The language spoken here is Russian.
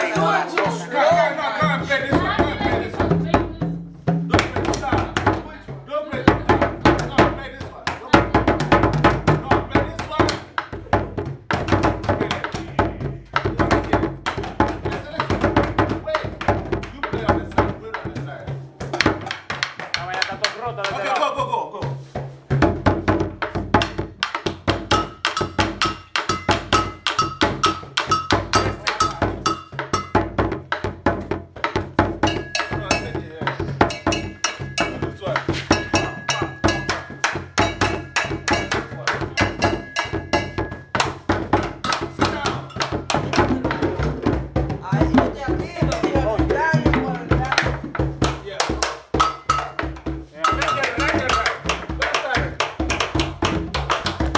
Come on, come on, baby.